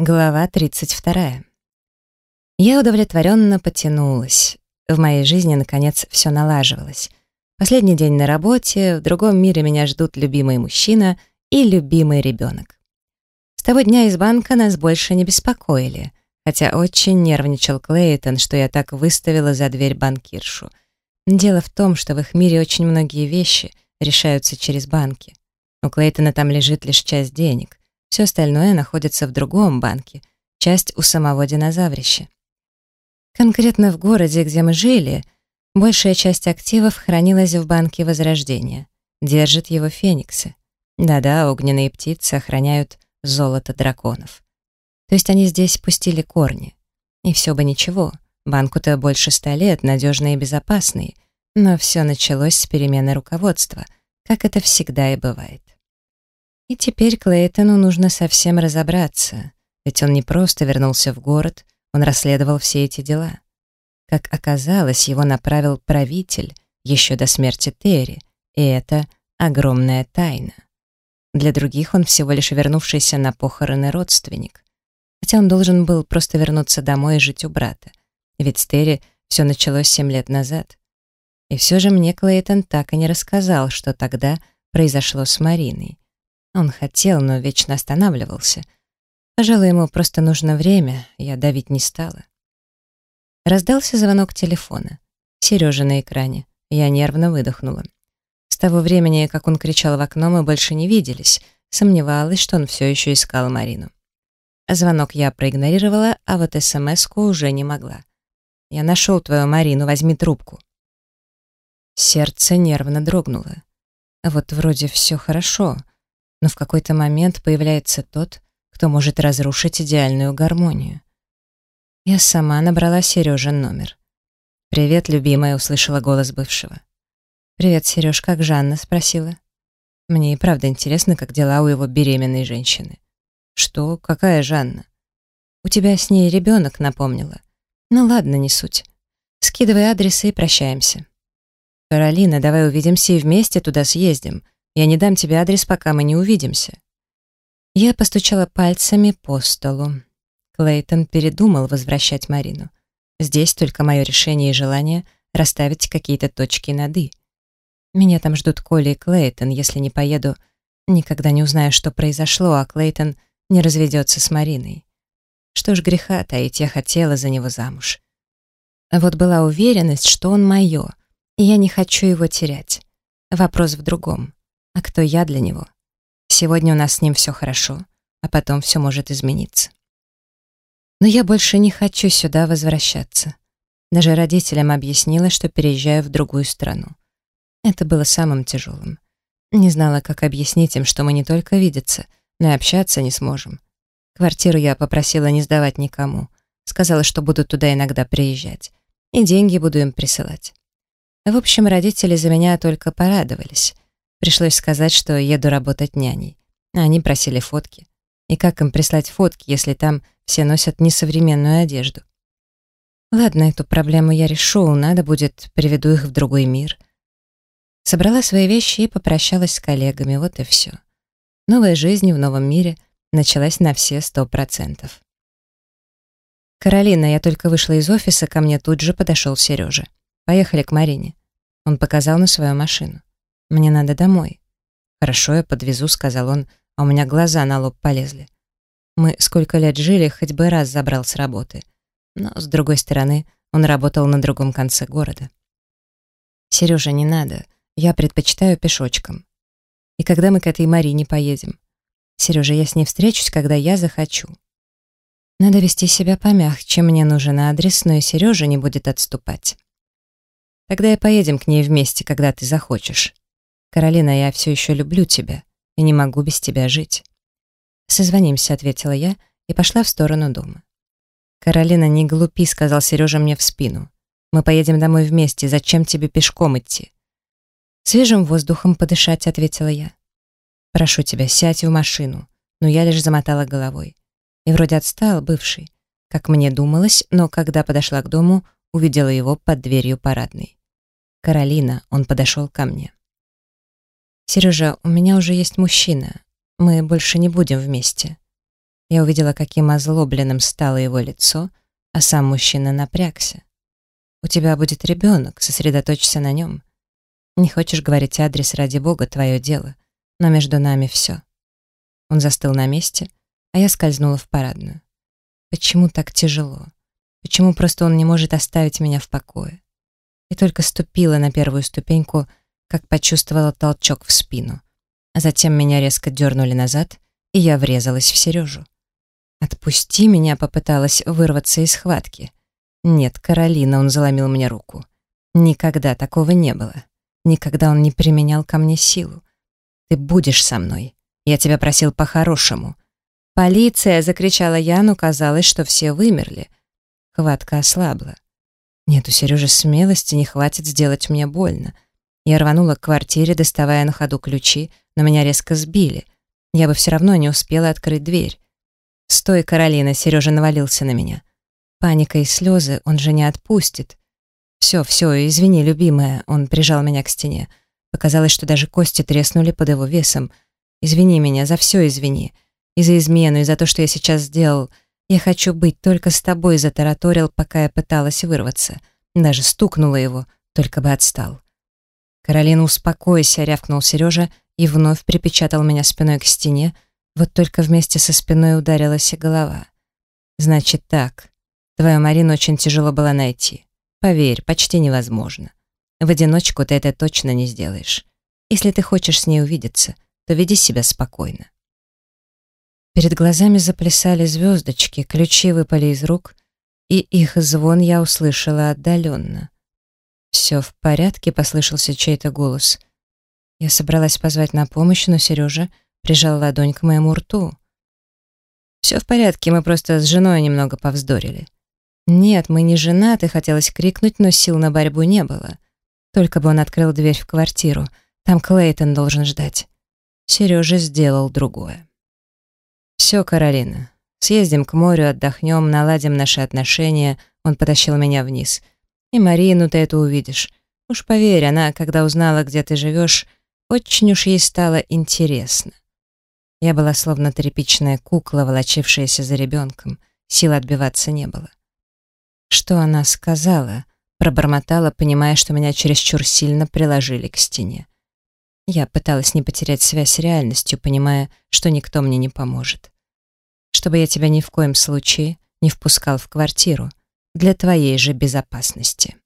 Глава 32. Я удовлетворенно потянулась. В моей жизни, наконец, все налаживалось. Последний день на работе, в другом мире меня ждут любимый мужчина и любимый ребенок. С того дня из банка нас больше не беспокоили, хотя очень нервничал Клейтон, что я так выставила за дверь банкиршу. Дело в том, что в их мире очень многие вещи решаются через банки. У Клейтона там лежит лишь часть денег. Все остальное находится в другом банке, часть у самого динозаврища. Конкретно в городе, где мы жили, большая часть активов хранилась в банке Возрождения. Держат его фениксы. Да-да, огненные птицы охраняют золото драконов. То есть они здесь пустили корни. И все бы ничего, банку-то больше ста лет, надежный и безопасный, но все началось с перемены руководства, как это всегда и бывает. И теперь Клейтону нужно совсем разобраться, ведь он не просто вернулся в город, он расследовал все эти дела. Как оказалось, его направил правитель еще до смерти Терри, и это огромная тайна. Для других он всего лишь вернувшийся на похороны родственник. Хотя он должен был просто вернуться домой и жить у брата. Ведь с Терри все началось семь лет назад. И все же мне Клейтон так и не рассказал, что тогда произошло с Мариной. Он хотел, но вечно останавливался. Пожалуй, ему просто нужно время, я давить не стала. Раздался звонок телефона. Сережа на экране. Я нервно выдохнула. С того времени, как он кричал в окно, мы больше не виделись. Сомневалась, что он все еще искал Марину. Звонок я проигнорировала, а вот СМС-ку уже не могла. «Я нашел твою Марину, возьми трубку». Сердце нервно дрогнуло. Вот вроде все хорошо, но в какой-то момент появляется тот, кто может разрушить идеальную гармонию. Я сама набрала Сережин номер. «Привет, любимая», — услышала голос бывшего. «Привет, Сереж, как Жанна?» — спросила. Мне и правда интересно, как дела у его беременной женщины. «Что? Какая Жанна?» «У тебя с ней ребенок», — напомнила. «Ну ладно, не суть. Скидывай адресы и прощаемся». «Каролина, давай увидимся и вместе туда съездим. Я не дам тебе адрес, пока мы не увидимся». Я постучала пальцами по столу. Клейтон передумал возвращать Марину. Здесь только мое решение и желание расставить какие-то точки над «и». Меня там ждут Коля и Клейтон. Если не поеду, никогда не узнаю, что произошло, а Клейтон не разведется с Мариной. Что ж греха таить, я хотела за него замуж. Вот была уверенность, что он мое, и я не хочу его терять. Вопрос в другом. А кто я для него? Сегодня у нас с ним все хорошо, а потом все может измениться. Но я больше не хочу сюда возвращаться. Даже родителям объяснила, что переезжаю в другую страну. Это было самым тяжелым. Не знала, как объяснить им, что мы не только видеться, но и общаться не сможем. Квартиру я попросила не сдавать никому. Сказала, что буду туда иногда приезжать. И деньги буду им присылать. В общем, родители за меня только порадовались. Пришлось сказать, что еду работать няней. А они просили фотки. И как им прислать фотки, если там все носят несовременную одежду? Ладно, эту проблему я решу, надо будет, приведу их в другой мир. Собрала свои вещи и попрощалась с коллегами, вот и все. Новая жизнь в новом мире началась на все сто процентов. «Каролина, я только вышла из офиса, ко мне тут же подошел Сережа. Поехали к Марине». Он показал на свою машину. Мне надо домой». «Хорошо, я подвезу», — сказал он, а у меня глаза на лоб полезли. Мы сколько лет жили, хоть бы раз забрал с работы. Но, с другой стороны, он работал на другом конце города. «Сережа, не надо. Я предпочитаю пешочком. И когда мы к этой Марине поедем? Сережа, я с ней встречусь, когда я захочу. Надо вести себя помягче, мне нужен адрес, но и Сережа не будет отступать. Тогда и поедем к ней вместе, когда ты захочешь. «Каролина, я все еще люблю тебя и не могу без тебя жить». «Созвонимся», — ответила я и пошла в сторону дома. «Каролина, не глупи», — сказал Сережа мне в спину. «Мы поедем домой вместе, зачем тебе пешком идти?» «Свежим воздухом подышать», — ответила я. «Прошу тебя, сядь в машину», но я лишь замотала головой. И вроде отстал бывший, как мне думалось, но когда подошла к дому, увидела его под дверью парадной. «Каролина», он подошел ко мне. «Сережа, у меня уже есть мужчина. Мы больше не будем вместе». я увидела, каким озлобленным стало его лицо, а сам мужчина напрягся. «У тебя будет ребенок, сосредоточься на нем. Не хочешь говорить адрес ради бога, твое дело, но между нами все». Он застыл на месте, а я скользнула в парадную. Почему так тяжело? Почему просто он не может оставить меня в покое? И только ступила на первую ступеньку, как почувствовала толчок в спину. А затем меня резко дернули назад, и я врезалась в Сережу. «Отпусти меня», — попыталась вырваться из схватки. «Нет, Каролина», — он заломил мне руку. «Никогда такого не было. Никогда он не применял ко мне силу. Ты будешь со мной. Я тебя просил по-хорошему». «Полиция!» — закричала я, но казалось, что все вымерли. Хватка ослабла. Нет, у Сережи смелости не хватит сделать мне больно. Я рванула к квартире, доставая на ходу ключи, но меня резко сбили. Я бы все равно не успела открыть дверь. «Стой, Каролина!» — Сережа навалился на меня. Паника и слезы он же не отпустит. «Все, все, извини, любимая!» — он прижал меня к стене. Показалось, что даже кости треснули под его весом. «Извини меня, за все извини. И за измену, и за то, что я сейчас сделал. Я хочу быть только с тобой», — затараторил, пока я пыталась вырваться. Даже стукнула его, только бы отстал. «Каролина, успокойся!» — рявкнул Сережа и вновь припечатал меня спиной к стене, вот только вместе со спиной ударилась и голова. «Значит так. Твою Марину очень тяжело было найти. Поверь, почти невозможно. В одиночку ты это точно не сделаешь. Если ты хочешь с ней увидеться, то веди себя спокойно». Перед глазами заплясали звездочки, ключи выпали из рук, и их звон я услышала отдаленно. «Все в порядке», — послышался чей-то голос. Я собралась позвать на помощь, но Сережа прижал ладонь к моему рту. «Все в порядке, мы просто с женой немного повздорили». «Нет, мы не женаты», — хотелось крикнуть, но сил на борьбу не было. Только бы он открыл дверь в квартиру. Там Клейтон должен ждать. Сережа сделал другое. «Все, Каролина, съездим к морю, отдохнем, наладим наши отношения». Он потащил меня вниз. «И Марину ты это увидишь. Уж поверь, она, когда узнала, где ты живешь, очень уж ей стало интересно. Я была словно тряпичная кукла, волочившаяся за ребенком. Сил отбиваться не было. Что она сказала? Пробормотала, понимая, что меня чересчур сильно приложили к стене. Я пыталась не потерять связь с реальностью, понимая, что никто мне не поможет. Чтобы я тебя ни в коем случае не впускал в квартиру, для твоей же безопасности.